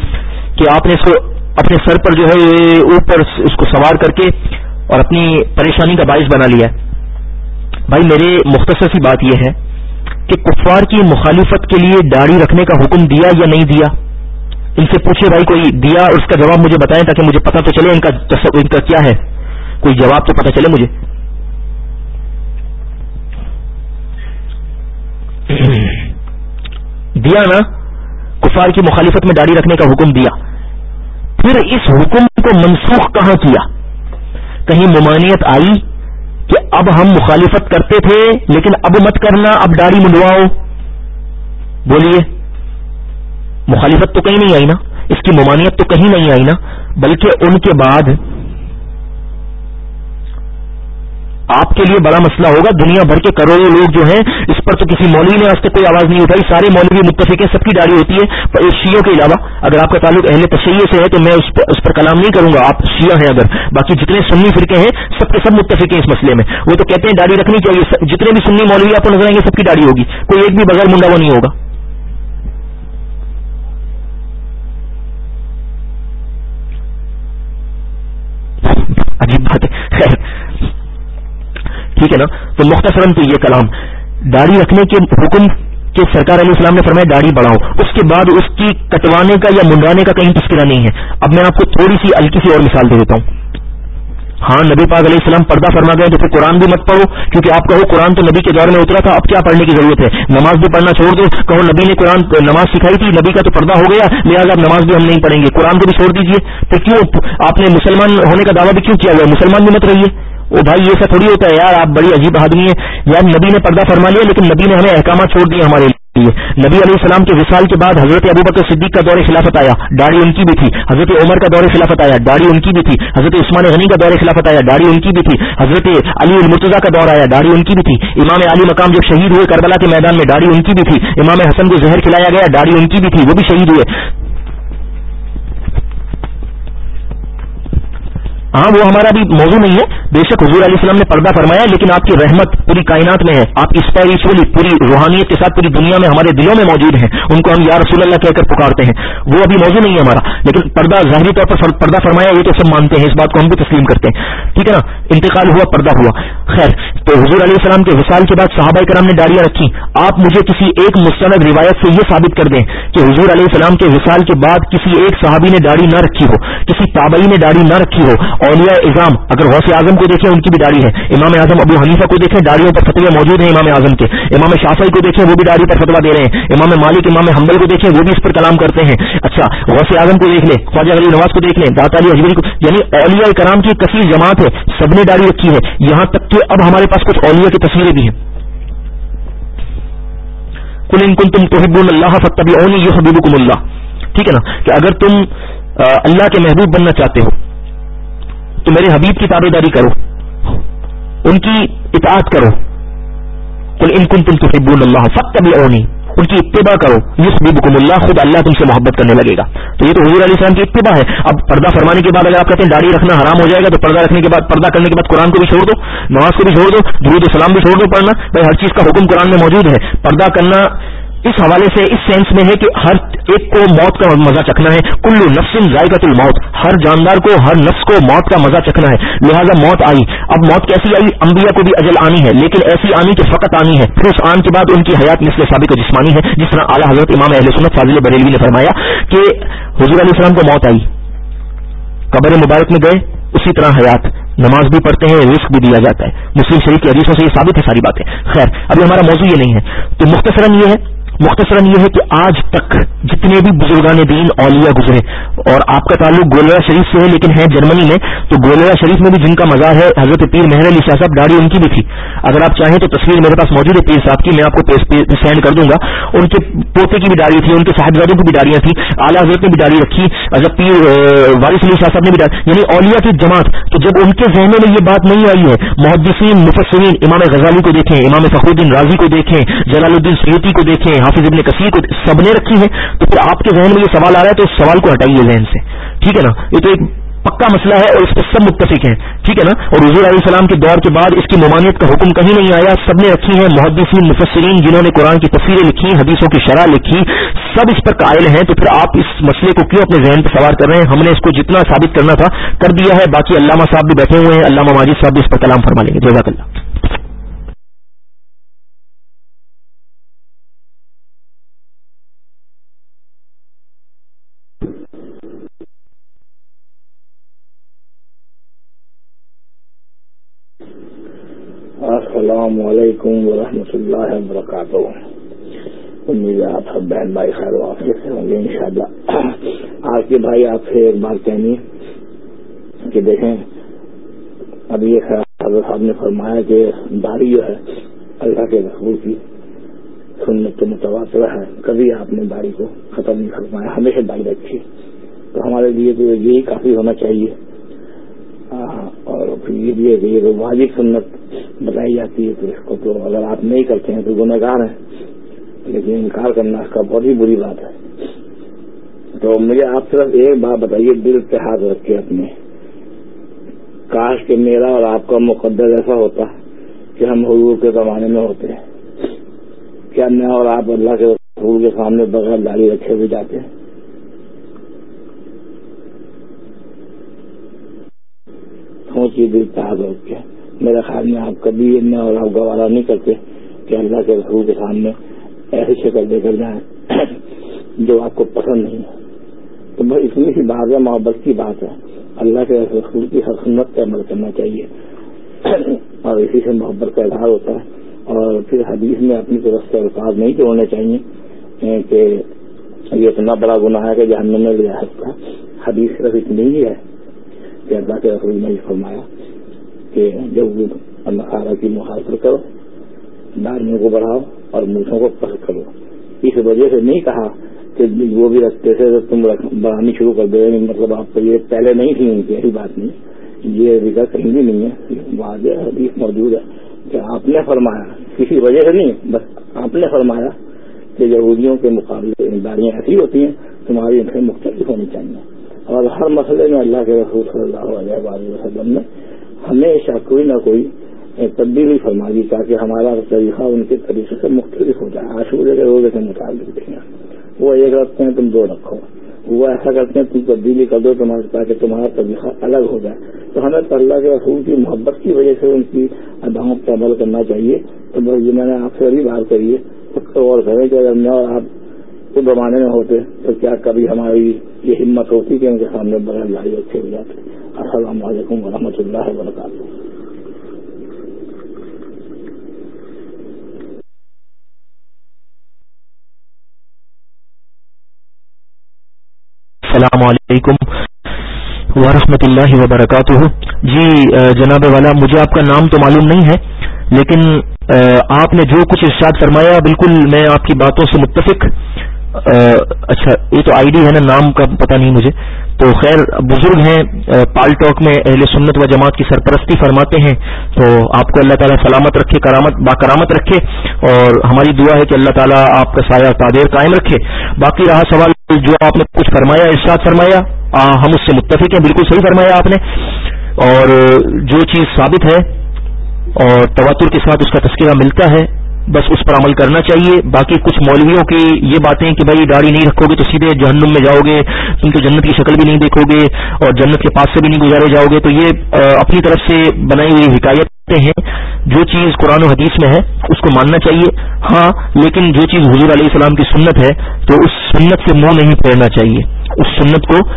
کہ آپ نے اس کو اپنے سر پر جو ہے اوپر اس کو سوار کر کے اور اپنی پریشانی کا باعث بنا لیا ہے۔ بھائی میرے مختصر سی بات یہ ہے کہ کفار کی مخالفت کے لیے داڑھی رکھنے کا حکم دیا یا نہیں دیا؟ ان سے پوچھے بھائی کوئی دیا اور اس کا جواب مجھے بتائیں تاکہ مجھے پتا تو چلے ان کا ان کا کیا ہے۔ کوئی جواب تو پتہ چلے مجھے؟ دیا نا، کفار کی مخالفت میں داڑھی رکھنے کا حکم دیا۔ پھر اس حکم کو منسوخ کہاں کیا؟ کہیں ممانعت آئی کہ اب ہم مخالفت کرتے تھے، لیکن اب مت کرنا، اب داڑھی منڈواؤ۔ بولیے، مخالفت تو کہیں نہیں آئی نا؟ اس کی ممانعت تو کہیں نہیں آئی نا؟ بلکہ ان کے بعد آپ کے لیے بڑا مسئلہ ہوگا۔ دنیا بھر کے کروڑوں لوگ جو ہیں، اس پر تو کسی مولوی نے آج تک کوئی آواز نہیں اٹھائی۔ سارے مولوی متفق ہیں سب کی داڑھی ہوتی ہے۔ شیوں کے علاوہ، اگر آپ کا تعلق اہل تشیع سے ہے، تو میں اس پر کلام نہیں کروں گا۔ آپ شیعہ ہیں اگر۔ باقی جتنے سنی فرقے ہیں، سب کے سب متفق ہیں اس مسئلے میں۔ وہ تو کہتے ہیں داڑھی رکھنی چاہیے۔ جتنے بھی سنی مولوی آپ کو نظر آئیں گے، سب کی داڑھی ہوگی۔ کوئی ایک بھی بغیر منڈا وہ نہیں ہوگا۔ ٹھیک ہے نا؟ تو مختصراً تو یہ کلام، داڑھی رکھنے کے حکم کے سرکار علیہ السلام نے فرمایا داڑھی بڑھاؤ۔ اس کے بعد اس کی کٹوانے کا یا منڈانے کا کہیں تذکرہ نہیں ہے۔ اب میں آپ کو تھوڑی سی الکی سی اور مثال دے دیتا ہوں۔ ہاں نبی پاک علیہ السلام پردہ فرما گئے تو پھر قرآن بھی مت پڑھو، کیونکہ آپ کہو قرآن تو نبی کے دور میں اترا تھا، اب کیا پڑھنے کی ضرورت ہے؟ نماز بھی پڑھنا چھوڑ دو، کہو نبی نے قرآن، نماز سکھائی تھی، نبی کا تو پردہ ہو گیا، لہٰذا اب نماز بھی ہم نہیں پڑھیں گے۔ قرآن کو بھی چھوڑ دیجیے تو کیوں؟ آپ نے مسلمان ہونے کا دعویٰ بھی کیوں کیا ہوا ہے؟ مسلمان بھی مت رہیے۔ وہ بھائی یہ سب تھوڑی ہوتا ہے، یار آپ بڑی عجیب آدمی ہے یار نبی نے پردہ فرما لیا لیکن نبی نے ہمیں احکامات چھوڑ دیے ہمارے لیے۔ نبی علیہ السلام کے وصال کے بعد حضرت ابو بکر صدیق کا دور خلافت آیا، داڑھی ان کی بھی تھی۔ حضرت عمر کا دور خلافت آیا، داڑھی ان کی بھی تھی۔ حضرت عثمان غنی کا دور خلافت آیا، داڑھی ان کی بھی تھی۔ حضرت علی المرتضی کا دور آیا، داڑھی ان کی بھی تھی۔ امام علی مقام جب شہید ہوئے کربلا کے میدان میں، داڑھی ان کی بھی تھی۔ امام حسن کو زہر کھلایا گیا، داڑھی ان کی بھی تھی، وہ بھی شہید ہوئے۔ ہاں وہ ہمارا بھی موضوع نہیں ہے۔ بے شک حضور علیہ السلام نے پردہ فرمایا لیکن آپ کی رحمت پوری کائنات میں ہے۔ آپ اسپیریچولی پوری روحانیت کے ساتھ پوری دنیا میں ہمارے دلوں میں موجود ہیں۔ ان کو ہم یا رسول اللہ کہہ کر پکارتے ہیں۔ وہ ابھی موضوع نہیں ہے ہمارا، لیکن پردہ ظاہری طور پر پردہ فرمایا، یہ تو سب مانتے ہیں، اس بات کو ہم بھی تسلیم کرتے ہیں۔ ٹھیک ہے نا؟ انتقال ہوا، پردہ ہوا۔ خیر، تو حضور علیہ السلام کے وصال کے بعد صحابہ کرام نے ڈاڑیاں رکھی آپ مجھے کسی ایک مستند روایت سے یہ ثابت کر دیں کہ حضور علیہ السلام کے وصال کے بعد کسی ایک صحابی نے داڑھی نہ رکھی ہو، کسی تابعی نے داڑھی نہ رکھی ہو اولیاء اظام اگر غوث اعظم کو دیکھیں، ان کی بھی داڑھی ہے۔ امام اعظم ابو حنیفہ کو دیکھیں داڑیوں پر فتویاں موجود ہیں امام اعظم کے۔ امام شافعی کو دیکھیں، وہ بھی داڑھی پر فتوا دے رہے ہیں۔ امام مالک، امام حمبل کو دیکھیں، وہ بھی اس پر کلام کرتے ہیں۔ اچھا غوث اعظم کو دیکھ لیں، خواجہ علی نواز کو دیکھ لیں داتا علی اجمری کو یعنی اولیاء کرام کی کثیر جماعت ہے، سب نے داڑھی رکھی ہے۔ یہاں تک کہ اب ہمارے پاس کچھ اولیاء کی تصویریں بھی ہیں۔ کل ان کن تم تو اللہ فتبی اونی یہ حبیب اللہ۔ ٹھیک ہے نا؟ کہ اگر تم اللہ کے محبوب بننا چاہتے ہو تو میرے حبیب کی تابے داری کرو، ان کی اطاعت کرو۔ کل ان کن تم تو اللہ فت بھی اونی ان کی اتباع کرو۔ یس بکم اللہ، خود اللہ تم سے محبت کرنے لگے گا۔ تو یہ تو حضور علیہ السلام کی اتباع ہے۔ اب پردہ فرمانے کے بعد اگر آپ کہتے ہیں داڑھی رکھنا حرام ہو جائے گا، تو پردہ رکھنے کے بعد، پردہ کرنے کے بعد قرآن کو بھی چھوڑ دو، نماز کو بھی چھوڑ دو، درود السلام بھی چھوڑ دو، پڑھنا۔ بھائی ہر چیز کا حکم قرآن میں موجود ہے۔ پردہ کرنا اس حوالے سے اس سینس میں ہے کہ ہر ایک کو موت کا مزہ چکھنا ہے۔ کلو نفس ذائقہ الموت۔ ہر جاندار کو، ہر نفس کو موت کا مزہ چکھنا ہے۔ لہذا موت آئی۔ اب موت کیسی آئی؟ انبیاء کو بھی اجل آنی ہے، لیکن ایسی آنی کہ فقط آنی ہے۔ پھر اس آن کے بعد ان کی حیات مثل ثابت و جسمانی ہے، جس طرح اعلیٰ حضرت امام اہل سنت فاضل بریلوی نے فرمایا کہ حضور علیہ السلام کو موت آئی۔ قبر مبارک میں گئے، اسی طرح حیات۔ نماز بھی پڑھتے ہیں، رزق بھی دیا جاتا ہے۔ مسلم شریف کی حدیثوں سے یہ ثابت ہے ساری باتیں۔ خیر، ابھی ہمارا موضوع یہ نہیں ہے۔ تو مختصراً یہ ہے مختصراً یہ ہے کہ آج تک جتنے بھی بزرگان دین، اولیاء گزرے اور آپ کا تعلق گولیا شریف سے ہے، لیکن ہے جرمنی میں، تو گولیا شریف میں بھی جن کا مزار ہے، حضرت پیر مہر علی شاہ صاحب داڑھی ان کی بھی تھی۔ اگر آپ چاہیں تو تصویر میرے پاس موجود ہے، پیر صاحب کی، میں آپ کو سینڈ کر دوں گا۔ ان کے پوتے کی بھی داڑھی تھی، ان کے صاحبزادوں کی بھی داڑیاں تھیں، اعلیٰ حضرت نے بھی داڑھی رکھی، حضرت پیر وارث علی شاہ صاحب نے بھی داڑھی یعنی اولیا کی جماعت۔ تو جب ان کے ذہنوں میں یہ بات نہیں آئی ہے، محدثین، مفسرین، امام غزالی کو دیکھیں، امام فخر الدین راضی کو دیکھیں، جلال الدین سیوتی کو دیکھیں حافظ ابن کثیر کو سب نے رکھی ہے، تو پھر آپ کے ذہن میں یہ سوال آ رہا ہے تو اس سوال کو ہٹائیے ذہن سے۔ ٹھیک ہے نا؟ یہ تو ایک پکا مسئلہ ہے اور اس پہ سب متفق ہیں۔ ٹھیک ہے نا؟ اور حضور علیہ السلام کے دور کے بعد اس کی ممانعت کا حکم کہیں نہیں آیا۔ سب نے رکھی ہے محدثین، مفسرین جنہوں نے قرآن کی تصویریں لکھی، حدیثوں کی شرح لکھی، سب اس پر قائل ہیں۔ تو پھر آپ اس مسئلے کو کیوں اپنے ذہن پہ سوار کر رہے ہیں؟ ہم نے اس کو جتنا ثابت کرنا تھا کر دیا ہے۔ باقی علامہ صاحب بھی بیٹھے ہوئے ہیں۔ علامہ ماجد صاحب بھی اس پر کلام فرما لیں گے۔ جزاک اللہ۔ السلام علیکم ورحمۃ اللہ وبرکاتہ۔ امید آپ سب بہن بھائی خیر واپس سے ہوں گے ان شاء اللہ آج کے بھائی آپ سے ایک بات کہنی کہ دیکھیں ابھی یہ حضرت صاحب نے فرمایا کہ داڑھی جو ہے، اللہ کے رسول کی سنت تو متواتر ہے، کبھی آپ نے داڑھی کو ختم نہیں فرمایا، ہمیشہ داڑھی رکھی۔ تو ہمارے لیے تو یہی کافی ہونا چاہیے۔ اور پھر یہ بھی ہے کہ یہ واجب سنت بتائی جاتی ہے تو اس کو تو اگر آپ نہیں کرتے ہیں تو گنہ گار ہیں۔ لیکن انکار کرنا اس کا بہت ہی بری بات ہے۔ تو مجھے آپ صرف ایک بات بتائیے، دل کے ہاتھ رکھ کے اپنے۔ کاش کہ میرا اور آپ کا مقدر ایسا ہوتا کہ ہم حضور کے زمانے میں ہوتے۔ ہیں کیا میں اور آپ اللہ کے حضور کے سامنے بغیر داڑھی رکھے ہوئے جاتے۔ ہیں سوچیے دل پہ ہاتھ رکھ کے میرے خیال میں آپ کبھی میں اور آپ گوارا نہیں کرتے کہ اللہ کے رسول کے سامنے ایسی شکل دے کر جائیں جو آپ کو پسند نہیں ہے۔ تو بس اتنی سی بات ہے، محبت کی بات ہے۔ اللہ کے رسول کی ہر سنت پہ عمل کرنا چاہیے۔ اور اسی سے محبت کا اظہار ہوتا ہے۔ اور پھر حدیث میں اپنی طرف سے الفاظ نہیں توڑنے چاہیے کہ یہ اتنا بڑا گناہ ہے کہ جہنم میں لیا سکتا حدیث صرف اتنی ہی ہے کہ اللہ کے رسول نے فرمایا کہ جب نخارا کی محاصر کرو داڑیوں کو بڑھاؤ اور مونچھوں کو پس کرو۔ اس وجہ سے نہیں کہا کہ وہ بھی رکھتے تھے تم بڑھانی شروع کر دو یعنی مطلب آپ کو یہ پہلے نہیں تھی ان کی، ایسی بات نہیں۔ یہ ذکر کہیں بھی نہیں ہے، واضح حدیث موجود ہے کہ آپ نے فرمایا، کسی وجہ سے نہیں، بس آپ نے فرمایا کہ یہودیوں کے مقابلے داڑیاں ایسی ہوتی ہیں، تمہاری ان سے مختلف ہونی چاہیے۔ اور ہر مسئلے میں اللہ کے رسول صلی اللہ علیہ وسلم نے ہمیشہ کوئی نہ کوئی تبدیلی فرما دی تاکہ ہمارا طریقہ ان کے طریقے سے مختلف ہو جائے۔ آشورے کے روزے کے مطابق دیکھنا وہ ایک رکھتے ہیں، تم دو رکھو۔ وہ ایسا کرتے ہیں، تم تبدیلی کر دو تمہارے تاکہ تمہارا طریقہ الگ ہو جائے۔ تو ہمیں اللہ کے رسول کی محبت کی وجہ سے ان کی اداؤں پر عمل کرنا چاہیے۔ تو بس یہ میں نے آپ سے ابھی بات کری ہے۔ اس کو غور کریں کہ اگر میں اور آپ کو زمانے میں ہوتے تو کیا کبھی ہماری یہ ہمت ہوتی کہ ان کے سامنے بڑا لائی اچھے ہو جاتے السلام علیکم ورحمۃ اللہ وبرکاتہ۔ السلام علیکم ورحمۃ اللہ وبرکاتہ۔ جی جناب والا، مجھے آپ کا نام تو معلوم نہیں ہے، لیکن آپ نے جو کچھ ارشاد فرمایا، بالکل میں آپ کی باتوں سے متفق اچھا یہ تو آئی ڈی ہے نا، نام کا پتہ نہیں مجھے۔ تو خیر، بزرگ ہیں پال ٹاک میں اہل سنت و جماعت کی سرپرستی فرماتے ہیں۔ تو آپ کو اللہ تعالیٰ سلامت رکھے، کرامت با کرامت رکھے۔ اور ہماری دعا ہے کہ اللہ تعالیٰ آپ کا سایہ تعدیر قائم رکھے۔ باقی رہا سوال جو آپ نے کچھ فرمایا، ارشاد فرمایا۔ ہم اس سے متفق ہیں، بالکل صحیح فرمایا آپ نے۔ اور جو چیز ثابت ہے اور تواتر کے ساتھ اس کا تذکرہ ملتا ہے بس اس پر عمل کرنا چاہیے۔ باقی کچھ مولویوں کی یہ باتیں کہ بھائی داڑھی نہیں رکھو گے تو سیدھے جہنم میں جاؤ گے تم تو جنت کی شکل بھی نہیں دیکھو گے اور جنت کے پاس سے بھی نہیں گزارے جاؤ گے۔ تو یہ اپنی طرف سے بنائی ہوئی حکایتیں ہیں۔ جو چیز قرآن و حدیث میں ہے، اس کو ماننا چاہیے۔ ہاں لیکن جو چیز حضور علیہ السلام کی سنت ہے، تو اس سنت سے منہ نہیں پھیرنا چاہیے۔ اس سنت کو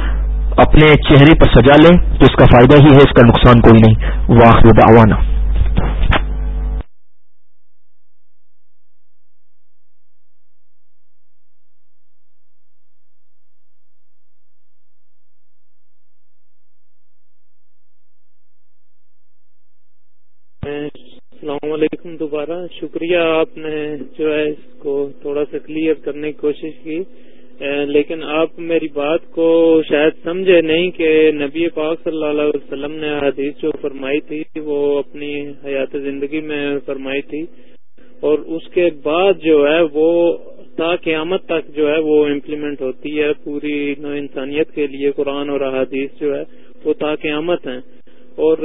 اپنے چہرے پر سجا لیں تو اس کا فائدہ ہی ہے، اس کا نقصان کوئی نہیں۔ واقع دعوانا السلام علیکم دوبارہ شکریہ، آپ نے جو ہے اس کو تھوڑا سا کلیئر کرنے کی کوشش کی۔ لیکن آپ میری بات کو شاید سمجھے نہیں کہ نبی پاک صلی اللہ علیہ وسلم نے حدیث جو فرمائی تھی، وہ اپنی حیات زندگی میں فرمائی تھی۔ اور اس کے بعد جو ہے وہ تا قیامت تک جو ہے وہ امپلیمنٹ ہوتی ہے پوری نو انسانیت کے لیے، قرآن اور احادیث جو ہے وہ تا قیامت ہیں۔ اور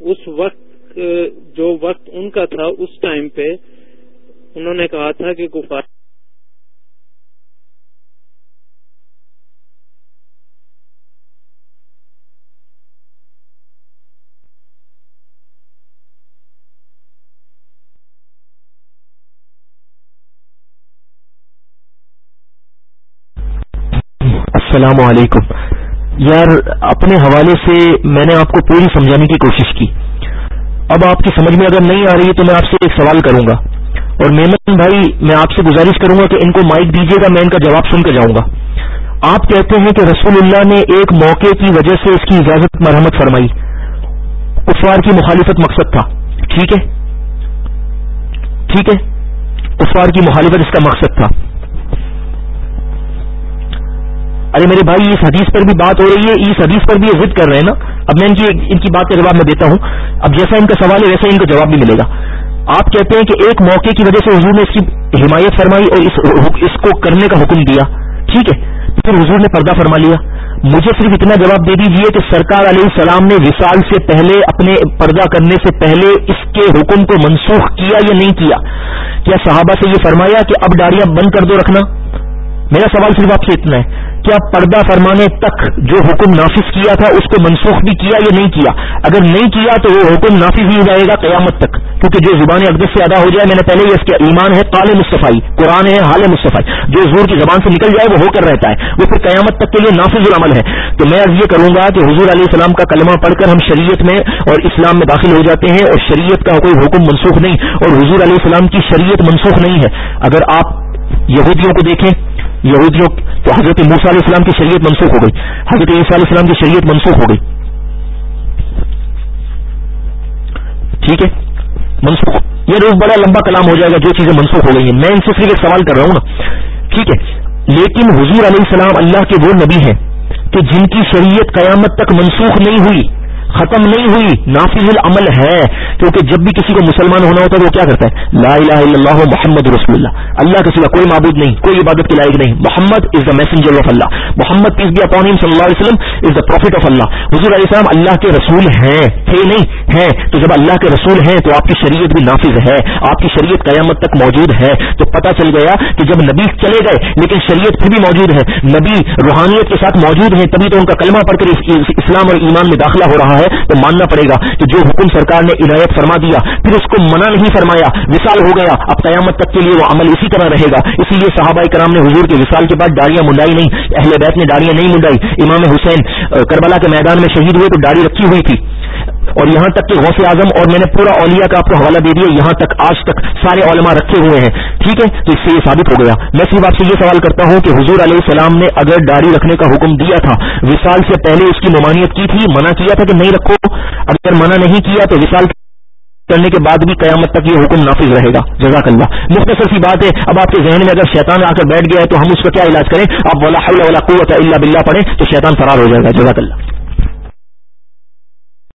اس وقت جو وقت ان کا تھا، اس ٹائم پہ انہوں نے کہا تھا کہ گفار السلام علیکم۔ یار، اپنے حوالے سے میں نے آپ کو پوری سمجھانے کی کوشش کی۔ اب آپ کی سمجھ میں اگر نہیں آ رہی ہے تو میں آپ سے ایک سوال کروں گا۔ اور میمن بھائی، میں آپ سے گزارش کروں گا کہ ان کو مائک دیجیے گا، میں ان کا جواب سن کے جاؤں گا۔ آپ کہتے ہیں کہ رسول اللہ نے ایک موقع کی وجہ سے اس کی اجازت مرحمت فرمائی۔ کفار کی مخالفت مقصد تھا۔ ٹھیک ہے؟ ٹھیک ہے؟ کفار کی مخالفت اس کا مقصد تھا۔ ارے میرے بھائی، اس حدیث پر بھی بات ہو رہی ہے، اس حدیث پر بھی یہ ضد کر رہے ہیں نا۔ اب میں ان کی ان کی بات کا جواب میں دیتا ہوں۔ اب جیسا ان کا سوال ہے، ویسا ان کا جواب بھی ملے گا۔ آپ کہتے ہیں کہ ایک موقع کی وجہ سے حضور نے اس کی حمایت فرمائی اور اس اس کو کرنے کا حکم دیا۔ ٹھیک ہے، پھر حضور نے پردہ فرما لیا۔ مجھے صرف اتنا جواب دے دیجیے کہ سرکار علیہ السلام نے وصال سے پہلے، اپنے پردہ کرنے سے پہلے اس کے حکم کو منسوخ کیا یا نہیں کیا؟ کیا صحابہ سے یہ فرمایا کہ اب ڈاڑیاں بند کر دو رکھنا؟ میرا سوال صرف آپ سے اتنا ہے۔ کیا پردہ فرمانے تک جو حکم نافذ کیا تھا اس کو منسوخ بھی کیا یا نہیں کیا؟ اگر نہیں کیا تو وہ حکم نافذ ہی جائے گا قیامت تک، کیونکہ جو زبان اقدس سے ادا ہو جائے، میں نے پہلے اس کے ایمان ہے، قال مصطفی، قرآن ہے، حال مصطفی۔ جو زور کی زبان سے نکل جائے، وہ ہو کر رہتا ہے۔ وہ پھر قیامت تک کے لیے نافذ العمل ہے۔ تو میں یہ کروں گا کہ حضور علیہ السلام کا کلمہ پڑھ کر ہم شریعت میں اور اسلام میں داخل ہو جاتے ہیں اور شریعت کا کوئی حکم منسوخ نہیں اور حضور علیہ السلام کی شریعت منسوخ نہیں ہے۔ اگر آپ یہودیوں کو دیکھیں یہودیوں تو حضرت موسیٰ علیہ السلام کی شریعت منسوخ ہو گئی۔ حضرت عیسیٰ علیہ السلام کی شریعت منسوخ ہو گئی۔ ٹھیک ہے؟ منسوخ یہ روز بڑا لمبا کلام ہو جائے گا، جو چیزیں منسوخ ہو گئی ہیں۔ میں ان سے صرف ایک سوال کر رہا ہوں نا۔ ٹھیک ہے؟ لیکن حضور علیہ السلام اللہ کے وہ نبی ہیں کہ جن کی شریعت قیامت تک منسوخ نہیں ہوئی۔ ختم نہیں ہوئی، نافذ العمل ہے۔ کیونکہ جب بھی کسی کو مسلمان ہونا ہوتا ہے تو وہ کیا کرتا ہے؟ لا الہ الا اللہ محمد رسول اللہ۔ اللہ کے سوا کوئی معبود نہیں، کوئی عبادت کے لائق نہیں۔ Muhammad is the messenger of Allah Muhammad peace be upon صلی اللہ علیہ وسلم از دا پروفیٹ آف اللہ حضور علیہ السلام اللہ کے رسول ہیں، تھے نہیں؟ ہیں۔ تو جب اللہ کے رسول ہیں تو آپ کی شریعت بھی نافذ ہے۔ آپ کی شریعت قیامت تک موجود ہے۔ تو پتہ چل گیا کہ جب نبی چلے گئے، لیکن شریعت پھر بھی موجود ہے۔ نبی روحانیت کے ساتھ موجود ہیں، تبھی تو ان کا کلمہ پڑھ کر اسلام اور ایمان میں داخلہ ہو رہا ہے۔ تو ماننا پڑے گا کہ جو حکم سرکار نے عنایت فرما دیا، پھر اس کو منع نہیں فرمایا۔ وصال ہو گیا۔ اب قیامت تک کے لیے وہ عمل اسی طرح رہے گا۔ اسی لیے صحابہ کرام نے حضور کے وصال کے بعد داڑیاں منڈائی نہیں، اہل بیت نے داڑیاں نہیں منڈائی۔ امام حسین کربلا کے میدان میں شہید ہوئے تو داڑھی رکھی ہوئی تھی۔ اور یہاں تک کہ غوث اعظم اور میں نے پورا اولیاء کا آپ کو حوالہ دے دیا، یہاں تک آج تک سارے علماء رکھے ہوئے ہیں۔ ٹھیک ہے؟ تو اس سے یہ ثابت ہو گیا۔ میں صرف آپ سے یہ سوال کرتا ہوں کہ حضور علیہ السلام نے اگر داڑھی رکھنے کا حکم دیا تھا، وصال سے پہلے اس کی ممانعت کی تھی؟ منع کیا تھا کہ نہیں رکھو؟ اگر منع نہیں کیا تو وصال کرنے کے بعد بھی قیامت تک یہ حکم نافذ رہے گا۔ جزاک اللہ۔ مختصر سی بات ہے، اب آپ کے ذہن میں اگر شیطان آ کر بیٹھ گیا ہے تو ہم اس کا کیا علاج کریں؟ آپ ولا قوت اللہ بلّہ پڑھیں تو شیطان فرار ہو جائے گا۔ جزاک اللہ۔